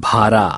भारा।